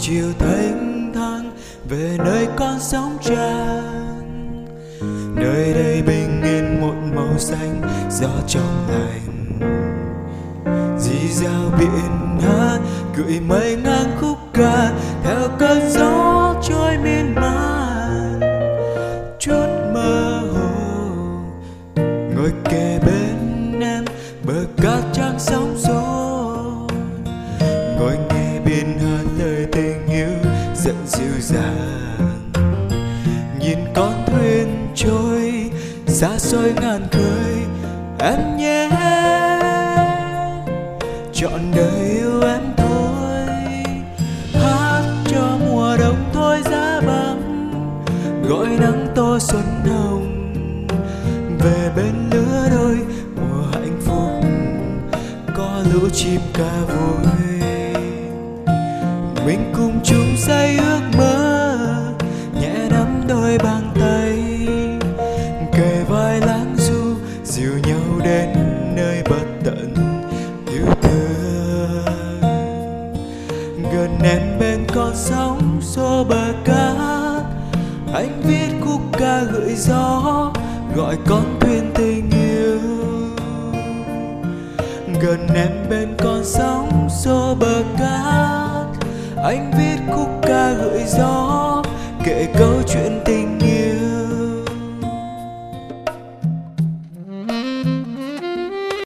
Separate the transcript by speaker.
Speaker 1: chiều thanh thang về nơi con sóng tràn. Nơi đây bình yên một màu xanh, gió trong lành. Dì dào biển hát gửi mây ngang khúc ca theo cơn gió trôi miên man. Chút mơ hồ, ngồi kề bên em, bờ cát giận dịu dàng. Nhìn con thuyền trôi, xa xôi ngàn khơi, em nhé. Chọn đời yêu em thôi, hát cho mùa đông thôi giá băng gọi nắng to xuân hồng, về bên lứa đôi mùa hạnh phúc. Có lũ chim ca vui mình cùng chung say ước mơ, nhẹ nắm đôi bàn tay. Kề vai lãng du, dìu nhau đến nơi bất tận yêu thương. Gần em bên con sóng xô bờ cát, anh viết khúc ca gửi gió, gọi con thuyền tình yêu. Gần em bên con sóng xô bờ cát anh viết khúc ca gửi gió kể câu chuyện tình yêu.